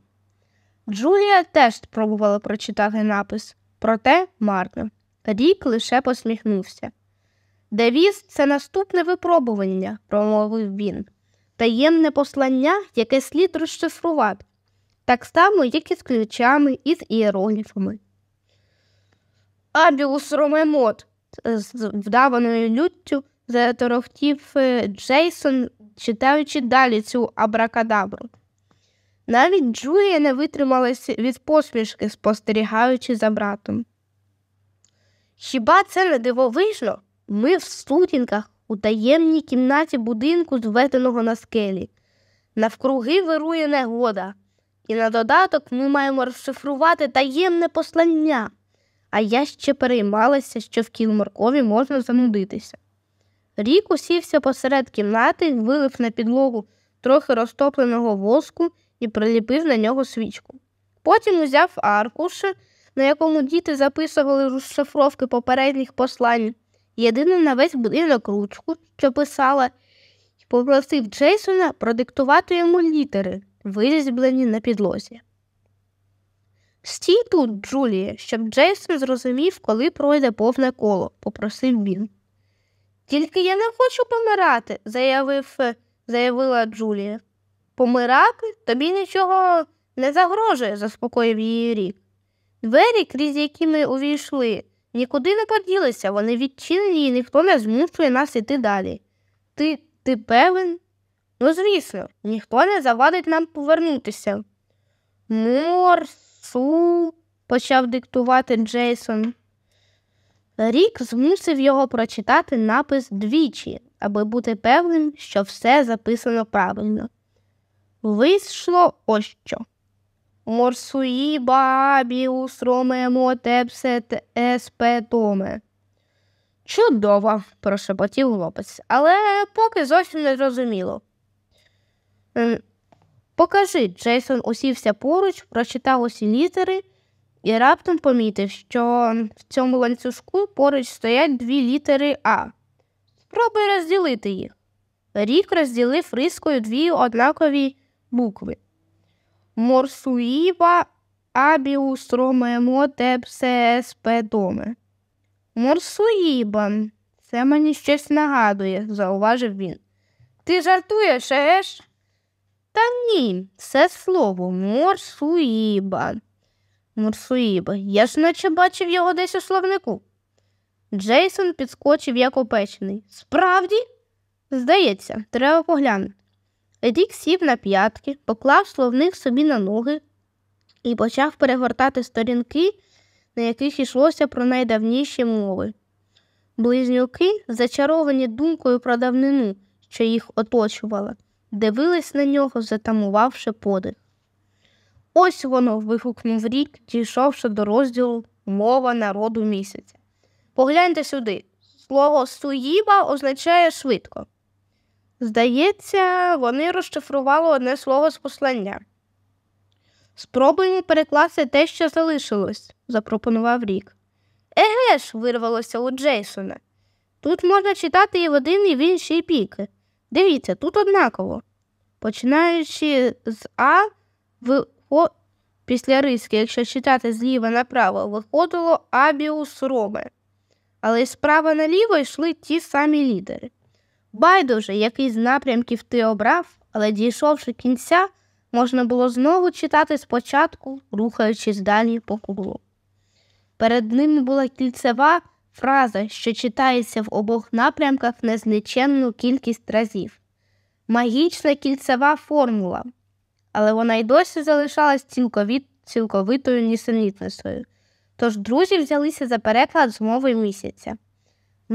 Speaker 1: Джулія теж спробувала прочитати напис, проте марно. Рік лише посміхнувся. Девіз це наступне випробування, промовив він, таємне послання, яке слід розшифрувати, так само, як і з ключами і з іерогліфами. Абіус Ромемот, з вдаваною люттю заторохтів е, Джейсон, читаючи далі цю абракадабру. Навіть Джулія не витрималася від посмішки, спостерігаючи за братом. Хіба це не дивовижно? Ми в сутінках у таємній кімнаті будинку, зведеного на скелі. Навкруги вирує негода, і на додаток ми маємо розшифрувати таємне послання а я ще переймалася, що в кілморкові можна занудитися. Рік усівся посеред кімнати, вилив на підлогу трохи розтопленого воску і приліпив на нього свічку. Потім узяв аркуш, на якому діти записували розшифровки попередніх послань, єдину на весь будинок ручку, що писала, і попросив Джейсона продиктувати йому літери, вирізблені на підлозі. Стій тут, Джулія, щоб Джейсон зрозумів, коли пройде повне коло, попросив він. Тільки я не хочу помирати, заявив, заявила Джулія. Помирати тобі нічого не загрожує, заспокоїв її рік. Двері, крізь які ми увійшли, нікуди не поділися, вони відчинені і ніхто не змушує нас іти далі. Ти ти певен? Ну, звісно, ніхто не завадить нам повернутися. Морсу, почав диктувати Джейсон. Рік змусив його прочитати напис двічі, аби бути певним, що все записано правильно. Вийшло ось що. Морсуїба абіус ромемо тепсет еспетоме. Чудово, прошепотів хлопець, але поки зовсім не зрозуміло. Покажи, Джейсон усівся поруч, прочитав усі літери і раптом помітив, що в цьому ланцюжку поруч стоять дві літери А. Спробуй розділити їх. Рік розділив рискою дві однакові букви. Морсуїва абіус ромемо тепсеспедоме. Морсуїба. Це мені щось нагадує, зауважив він. Ти жартуєш, еш? Та ні, це слово морсуїба. Морсуїба. Я ж наче бачив його десь у словнику. Джейсон підскочив як опечений. Справді? Здається, треба поглянути. Рік сів на п'ятки, поклав словник собі на ноги і почав перегортати сторінки, на яких йшлося про найдавніші мови. Близнюки, зачаровані думкою про давнину, що їх оточувала, дивились на нього, затамувавши подих. Ось воно. вигукнув рік, дійшовши до розділу мова народу місяця. Погляньте сюди. Слово суїба означає швидко. Здається, вони розшифрували одне слово з послання. Спробуємо перекласти те, що залишилось, запропонував рік. Еге ж, вирвалося у Джейсона. Тут можна читати і в один, і в інший піки. Дивіться, тут однаково. Починаючи з А, в О, після риски, якщо читати зліва направо, виходило абіус роме. Але справа наліво йшли ті самі лідери. Байдуже, який з напрямків ти обрав, але дійшовши кінця, можна було знову читати спочатку, рухаючись далі по кругу. Перед ними була кільцева фраза, що читається в обох напрямках незліченну кількість разів. Магічна кільцева формула, але вона й досі залишалась цілковіт, цілковитою нісенітницею. Тож друзі взялися за переклад з мови місяця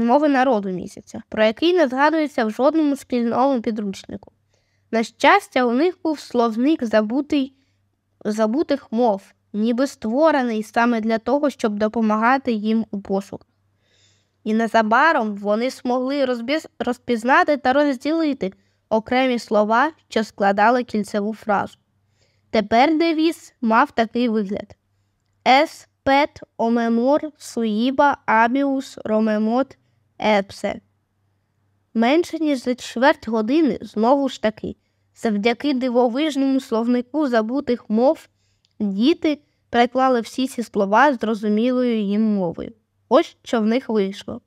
Speaker 1: мови народу місяця, про який не згадується в жодному шкільному підручнику. На щастя, у них був словник забутий, забутих мов, ніби створений саме для того, щоб допомагати їм у пошуках. І незабаром вони змогли розпізнати та розділити окремі слова, що складали кільцеву фразу. Тепер девіз мав такий вигляд: Ес пет омемор суїба абіус ромемот Епсе. Менше ніж за чверть години знову ж таки, завдяки дивовижному словнику забутих мов, діти переклали всі ці слова зрозумілою їм мовою. Ось що в них вийшло.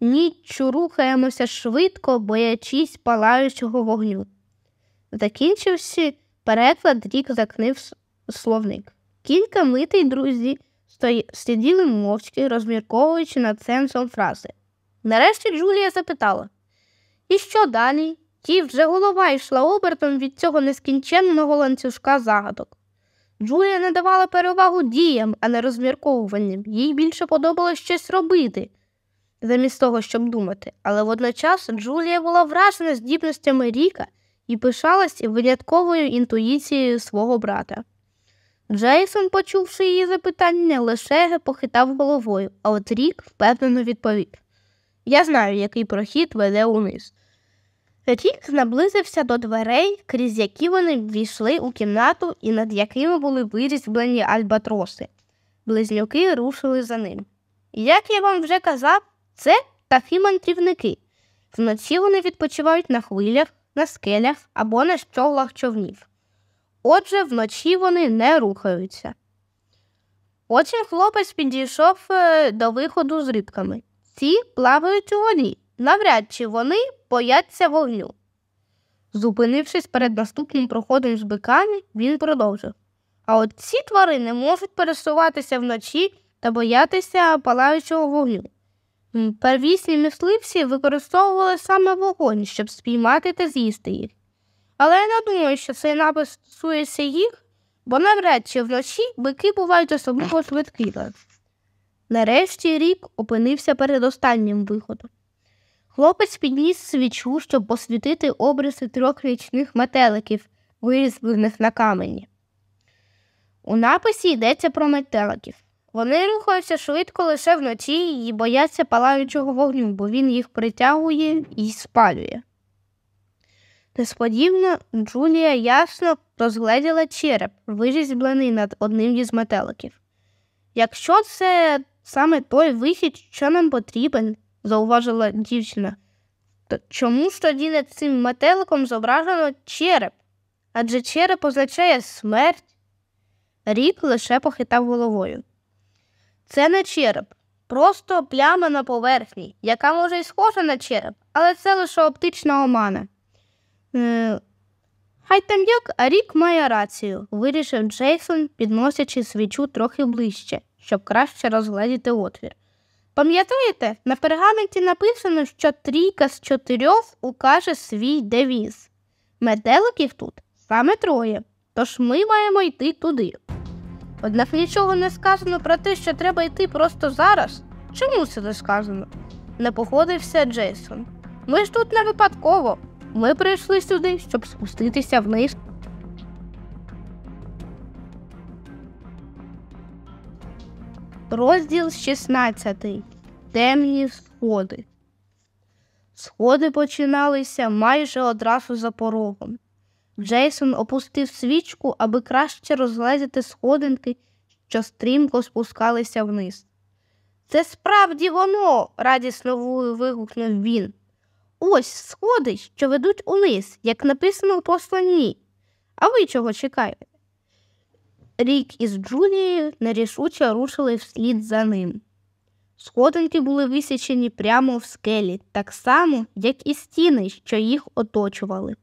Speaker 1: Ніччю рухаємося швидко, боячись палаючого вогню. Закінчивши переклад, рік закнив словник. Кілька митий друзі сиділи мовчки, розмірковуючи над сенсом фрази. Нарешті Джулія запитала І що далі? Ті вже голова йшла обертом від цього нескінченного ланцюжка загадок. Джулія не давала перевагу діям, а не розмірковуванням. Їй більше подобалось щось робити, замість того, щоб думати. Але водночас Джулія була вражена здібностями Ріка і пишалась винятковою інтуїцією свого брата. Джейсон, почувши її запитання, лише похитав головою, а от рік впевнено відповів Я знаю, який прохід веде униз. Рік наблизився до дверей, крізь які вони ввійшли у кімнату і над якими були вирізблені альбатроси. Близнюки рушили за ним. Як я вам вже казав, це птахи мандрівники. Вночі вони відпочивають на хвилях, на скелях або на щоглах човнів. Отже, вночі вони не рухаються. Потім хлопець підійшов е, до виходу з рибками. Ці плавають у воді. Навряд чи вони бояться вогню. Зупинившись перед наступним проходом з биками, він продовжив. А от ці тварини можуть пересуватися вночі та боятися палаючого вогню. Первісні мисливці використовували саме вогонь, щоб спіймати та з'їсти їх. Але я не думаю, що цей напис стосується їх, бо навряд чи вночі бики бувають особливо швидкими. Нарешті рік опинився перед останнім виходом. Хлопець підніс свічу, щоб посвітити обриси трьох річних метеликів, вирізблених на камені. У написі йдеться про метеликів. Вони рухаються швидко лише вночі і бояться палаючого вогню, бо він їх притягує і спалює. Несподівано Джулія ясно розгледіла череп, вирізблений над одним із метеликів. Якщо це саме той вихід, що нам потрібен, зауважила дівчина, то чому ж тоді над цим метеликом зображено череп? Адже череп означає смерть. Рік лише похитав головою. Це не череп, просто пляма на поверхні, яка може й схожа на череп, але це лише оптична омана. Е, Хай там як, а рік має рацію, вирішив Джейсон, підносячи свічу трохи ближче, щоб краще розгледіти отвір. Пам'ятаєте, на пергаменті написано, що трійка з чотирьох укаже свій девіз. Метеликів тут саме троє, тож ми маємо йти туди. Однак нічого не сказано про те, що треба йти просто зараз. Чому це не сказано? Не погодився Джейсон. Ми ж тут не випадково. Ми прийшли сюди, щоб спуститися вниз. Розділ 16. Темні сходи. Сходи починалися майже одразу за порогом. Джейсон опустив свічку, аби краще розгледіти сходинки, що стрімко спускалися вниз. Це справді воно, радісно вигукнув він. Ось сходи, що ведуть униз, як написано у посланні. А ви чого чекаєте? Рік із Джулією нерішуче рушили вслід за ним. Сходинки були висічені прямо в скелі, так само, як і стіни, що їх оточували.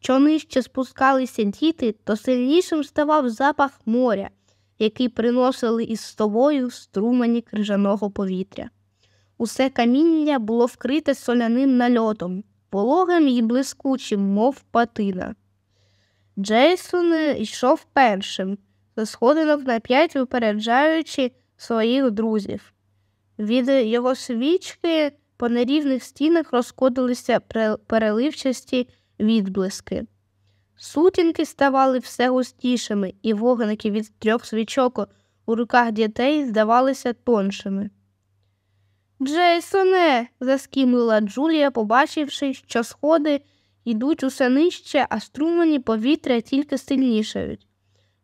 Speaker 1: Що нижче спускалися діти, то сильнішим ставав запах моря, який приносили із собою струмені крижаного повітря. Усе каміння було вкрите соляним нальотом, пологим і блискучим, мов патина. Джейсон йшов першим, за сходинок на п'ять випереджаючи своїх друзів. Від його свічки по нерівних стінах розходилися переливчасті відблиски. Сутінки ставали все густішими, і вогники від трьох свічок у руках дітей здавалися тоншими. Джейсоне, заскімлила Джулія, побачивши, що сходи йдуть усе нижче, а струмені повітря тільки сильнішають.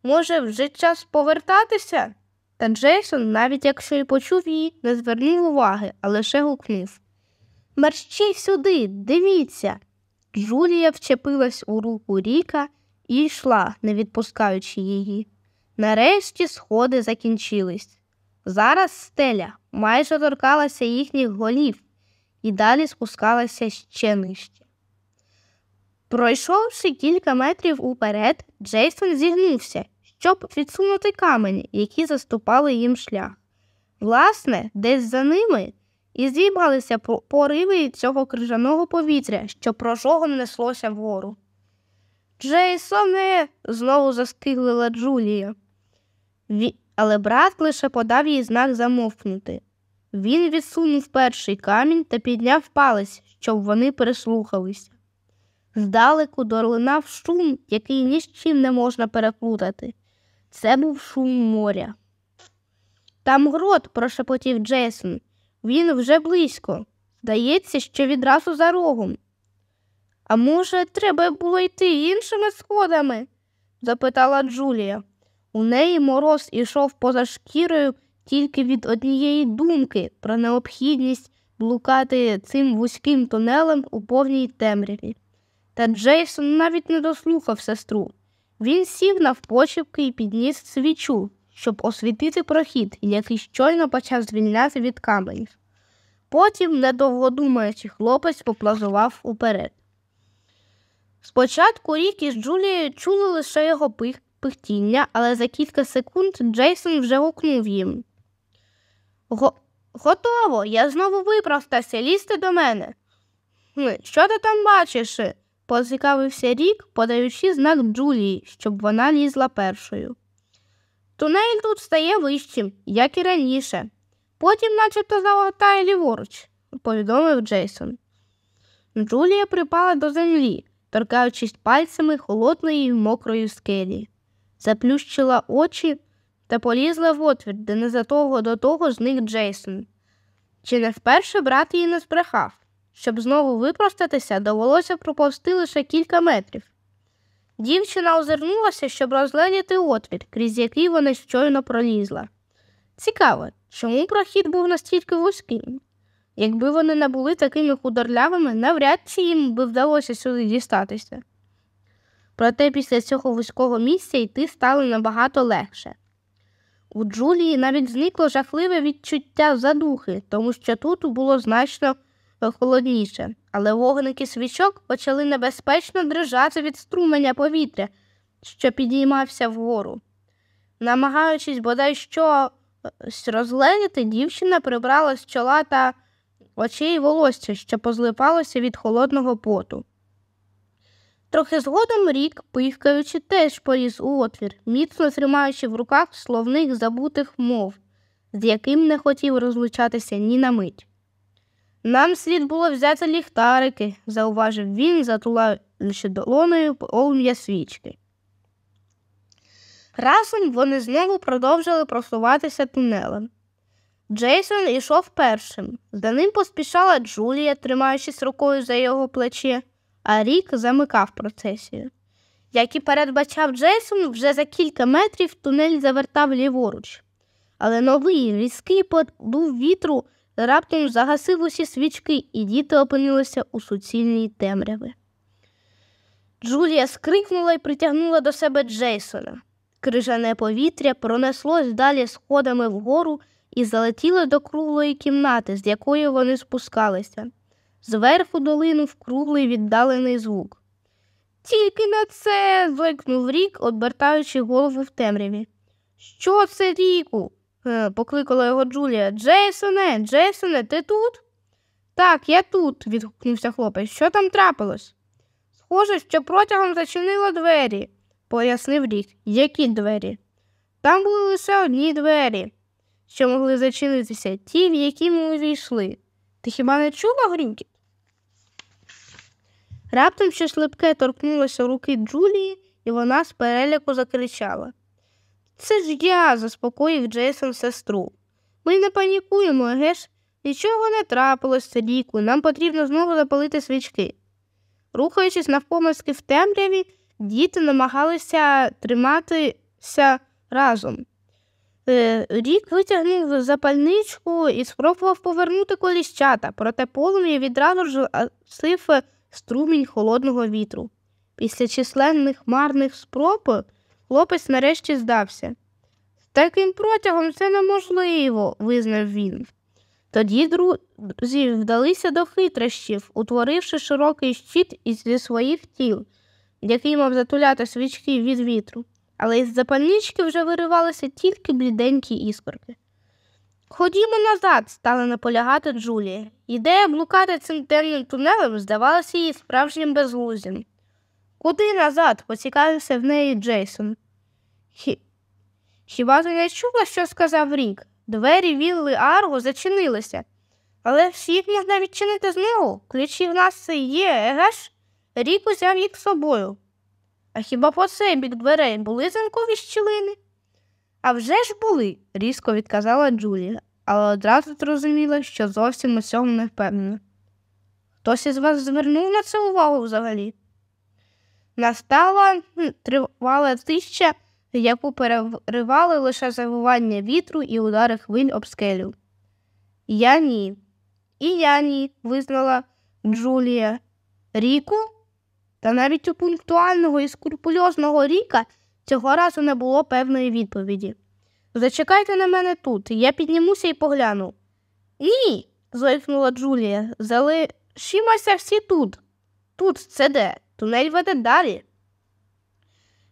Speaker 1: Може, вже час повертатися? Та Джейсон, навіть якщо й почув її, не звернув уваги, а лише гукнув. Мерщій сюди, дивіться. Джулія вчепилась у руку Ріка і йшла, не відпускаючи її. Нарешті сходи закінчились. Зараз стеля майже торкалася їхніх голів і далі спускалася ще нижче. Пройшовши кілька метрів уперед, Джейсон зігнувся, щоб відсунути камені, які заступали їм шлях. Власне, десь за ними і зібралися пориви цього крижаного повітря, що прожогом неслося вгору. Джейсоне, знову заскиглила Джулія. Але брат лише подав їй знак замовкнути. Він відсунув перший камінь та підняв палець, щоб вони прислухалися. Здалеку долинав шум, який ні з чим не можна переплутати. Це був шум моря. Там грот, прошепотів Джейсон. Він вже близько. Здається, що відразу за рогом. А може, треба було йти іншими сходами? запитала Джулія. У неї мороз ішов поза шкірою тільки від однієї думки про необхідність блукати цим вузьким тунелем у повній темряві. Та Джейсон навіть не дослухав сестру. Він сів навпочепки і підніс свічу, щоб освітити прохід, який щойно почав звільняти від каменів. Потім, недовго думаючи, хлопець поплазував уперед. Спочатку Рік із Джулією чули лише його пих, пихтіння, але за кілька секунд Джейсон вже гукнув їм Го... Готово, я знову виправтався, лізьте до мене. Що ти там бачиш? поцікавився рік, подаючи знак Джулії, щоб вона лізла першою. Тунель тут стає вищим, як і раніше. Потім, начебто, загортає ліворуч, повідомив Джейсон. Джулія припала до землі, торкаючись пальцями холодної й мокрої скелі, заплющила очі та полізла в отвір, де незадовго до того зник Джейсон. Чи не вперше брат її не збрехав? Щоб знову випростатися, довелося проповсти лише кілька метрів. Дівчина озирнулася, щоб розгледіти отвір, крізь який вона щойно пролізла. Цікаво, чому прохід був настільки вузьким? Якби вони не були такими худорлявими, навряд чи їм би вдалося сюди дістатися. Проте після цього вузького місця йти стало набагато легше. У Джулії навіть зникло жахливе відчуття задухи, тому що тут було значно холодніше, але вогники свічок почали небезпечно дрижати від струменя повітря, що підіймався вгору. Намагаючись бодай щось розгледіти, дівчина прибрала з чола та очей волосся, що позлипалося від холодного поту. Трохи згодом рік, пивкаючи, теж поліз у отвір, міцно тримаючи в руках словник забутих мов, з яким не хотів розлучатися ні на мить. Нам слід було взяти ліхтарики, зауважив він, затулаючи долоною полум'я свічки. Разом вони знову продовжили просуватися тунелем. Джейсон йшов першим. За ним поспішала Джулія, тримаючись рукою за його плече, а Рік замикав процесію. Як і передбачав Джейсон, вже за кілька метрів тунель завертав ліворуч. Але новий різкий подув вітру раптом загасив усі свічки, і діти опинилися у суцільній темряви. Джулія скрикнула і притягнула до себе Джейсона. Крижане повітря пронеслось далі сходами вгору і залетіло до круглої кімнати, з якої вони спускалися. Зверху долинув круглий віддалений звук. Тільки на це. зойкнув рік, обертаючи голову в темряві. Що це, Ріку? Е, покликала його Джулія. Джейсоне, Джейсоне, ти тут? Так, я тут, відгукнувся хлопець. Що там трапилось? Схоже, що протягом зачинило двері, пояснив рік. Які двері? Там були лише одні двері, що могли зачинитися, ті, в які ми увійшли. Ти хіба не чула грюкіт? Раптом щось липке торкнулося руки Джулії, і вона з переляку закричала. Це ж я, заспокоїв Джейсон сестру. Ми не панікуємо, еге ж? Нічого не трапилось, Ріку, нам потрібно знову запалити свічки. Рухаючись навпомиски в темряві, діти намагалися триматися разом. Е, Рік витягнув запальничку і спробував повернути коліщата, проте полум'я відразу ж струмінь холодного вітру. Після численних марних спроб Хлопець нарешті здався. З таким протягом це неможливо, визнав він. Тоді друзі вдалися до хитрощів, утворивши широкий щит із своїх тіл, який мав затуляти свічки від вітру, але із запальнички вже виривалися тільки бліденькі іскорки. Ходімо назад, стала наполягати Джулія. Ідея блукати цим темним тунелем здавалася їй справжнім безглуздям. Куди назад? поцікавився в неї Джейсон. Хі... Хіба ти не чула, що сказав Рік? Двері вілли Арго зачинилися. Але всіх можна відчинити знову. Ключі в нас є, еге ж? Рік узяв їх з собою. А хіба по цей бік дверей були замкові щілини? «А вже ж були, різко відказала Джулія, але одразу зрозуміла, що зовсім у цьому не впевнена. Хтось із вас звернув на це увагу взагалі? Настала тривала тища, яку переривали лише завивання вітру і удари хвиль об скелю. Я ні. І я ні, визнала Джулія. Ріку? Та навіть у пунктуального і скрупульозного ріка цього разу не було певної відповіді. Зачекайте на мене тут, я піднімуся і погляну. Ні, зойкнула Джулія. Залишимося всі тут. Тут це де? Тунель веде далі.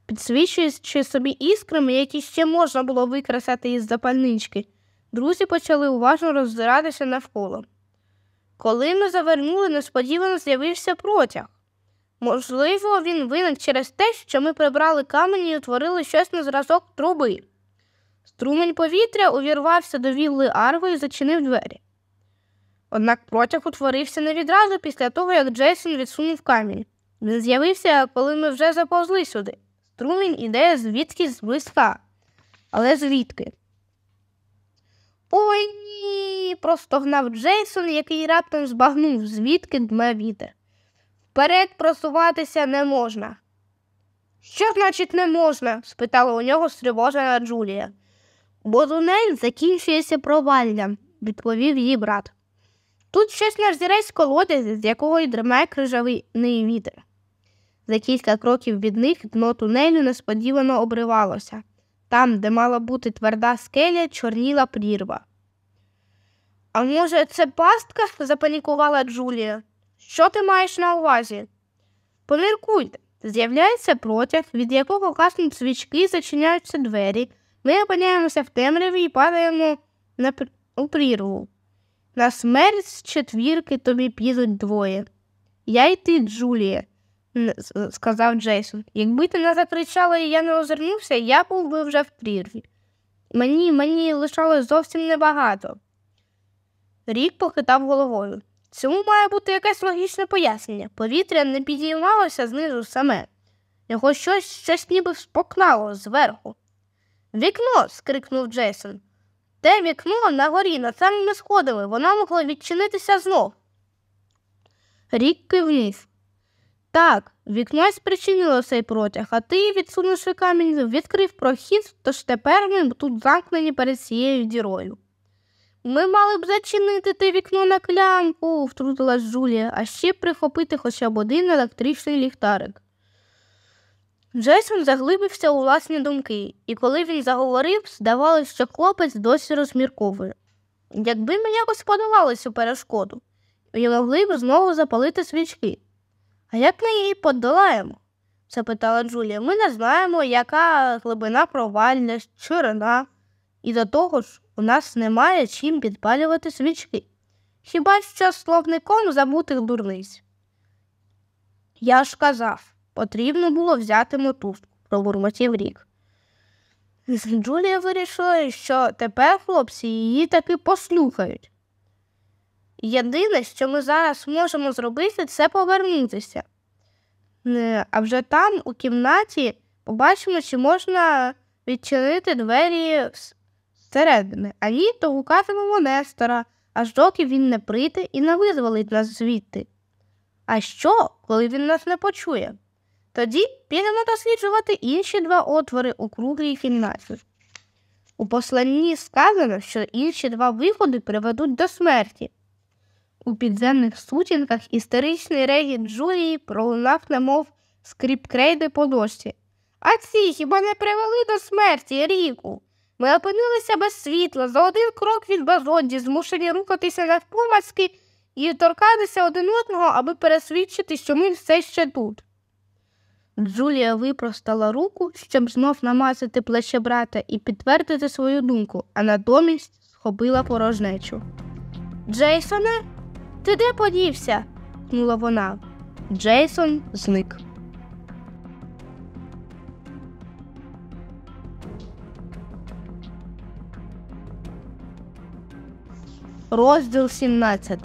Speaker 1: Підсвічуючи собі іскрами, які ще можна було викрасати із запальнички, Друзі почали уважно роздиратися навколо. Коли ми завернули, несподівано з'явився протяг. Можливо, він виник через те, що ми прибрали камені і утворили щось на зразок труби. Струмень повітря увірвався до вілли Арви і зачинив двері. Однак протяг утворився не відразу після того, як Джейсон відсунув камінь. Він з'явився, коли ми вже заповзли сюди. Струмінь іде звідки зблизька. Але звідки? Ой ні. простогнав Джейсон, який раптом збагнув, звідки дме вітер. Вперед просуватися не можна. Що значить не можна? спитала у нього стривожена Джулія. Бо тунель закінчується проваллям, відповів її брат. Тут щось наш зірець з якого й дреме крижавий вітер. За кілька кроків від них дно тунелю несподівано обривалося. Там, де мала бути тверда скеля, чорніла прірва. А може, це пастка? запанікувала Джулія. Що ти маєш на увазі? Поміркуйте, з'являється протяг, від якого гаснуть свічки зачиняються двері. Ми опиняємося в темряві і падаємо на у прірву. На смерть з четвірки тобі підуть двоє. Я й ти, Джулія, сказав Джейсон. Якби ти не закричала і я не озирнувся, я був би вже в прірві. Мені мені лишалось зовсім небагато. Рік похитав головою. Цьому має бути якесь логічне пояснення. Повітря не підіймалося знизу саме. Його щось щось ніби спокнало зверху. Вікно. скрикнув Джейсон. Те вікно на горі над самими сходами, воно могло відчинитися знов. Рік кивнув. Так, вікно спричинило цей протяг, а ти, відсунувши камінь, відкрив прохід, тож тепер ми тут замкнені перед цією дірою. Ми мали б зачинити те вікно на клямку, втрутилась Джулія, а ще прихопити хоча б один електричний ліхтарик. Джейсон заглибився у власні думки, і коли він заговорив, здавалося, що хлопець досі розмірковує. Якби ми якось подавали цю перешкоду, і могли б знову запалити свічки. А як ми її подолаємо? запитала Джулія. Ми не знаємо, яка глибина провалля, ширина, і до того ж у нас немає чим підпалювати свічки. Хіба що словником забутих дурниць? Я ж казав. Потрібно було взяти мотузку, пробурмотів рік. Джулія вирішила, що тепер хлопці її таки послухають. Єдине, що ми зараз можемо зробити, це повернутися. А вже там, у кімнаті, побачимо, чи можна відчинити двері зсередини, а ні, то гукатимемо Нестора, аж доки він не прийде і не визволить нас звідти. А що, коли він нас не почує? Тоді підемо досліджувати інші два отвори у круглій кімнаті. У посланні сказано, що інші два виходи приведуть до смерті. У підземних сутінках історичний регіт Джулії пролунав, немов скріп крейди по дошці. А ці хіба не привели до смерті ріку? Ми опинилися без світла за один крок від безодді, змушені рухатися навпомацьки і торкатися один одного, аби пересвідчити, що ми все ще тут. Джулія випростала руку, щоб знов намазати плече брата і підтвердити свою думку, а натомість схопила порожнечу. Джейсоне, ти де подівся? кнула вона. Джейсон зник. Розділ 17.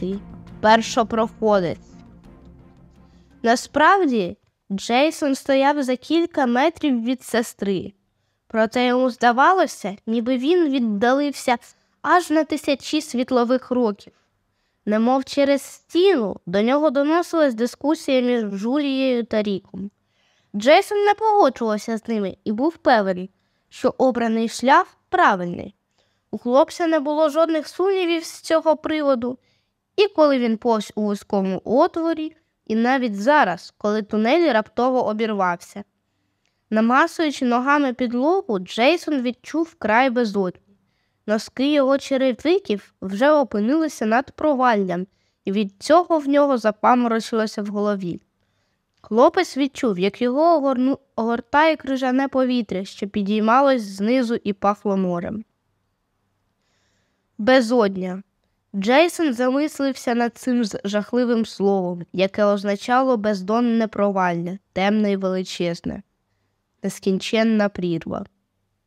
Speaker 1: Першопроходець. Насправді Джейсон стояв за кілька метрів від сестри, проте йому здавалося, ніби він віддалився аж на тисячі світлових років. Немов через стіну до нього доносилась дискусія між Жулією та Ріком. Джейсон не погоджувався з ними і був певний, що обраний шлях правильний. У хлопця не було жодних сумнівів з цього приводу, і коли він повз у вузькому отворі, і навіть зараз, коли тунель раптово обірвався. Намасуючи ногами підлогу, Джейсон відчув край безодні. Носки його черевиків вже опинилися над проваллям, і від цього в нього запаморочилося в голові. Хлопець відчув, як його огорну... огортає крижане повітря, що підіймалось знизу і пахло морем. Безодня. Джейсон замислився над цим жахливим словом, яке означало бездонне провальне, темне і величезне, нескінченна прірва.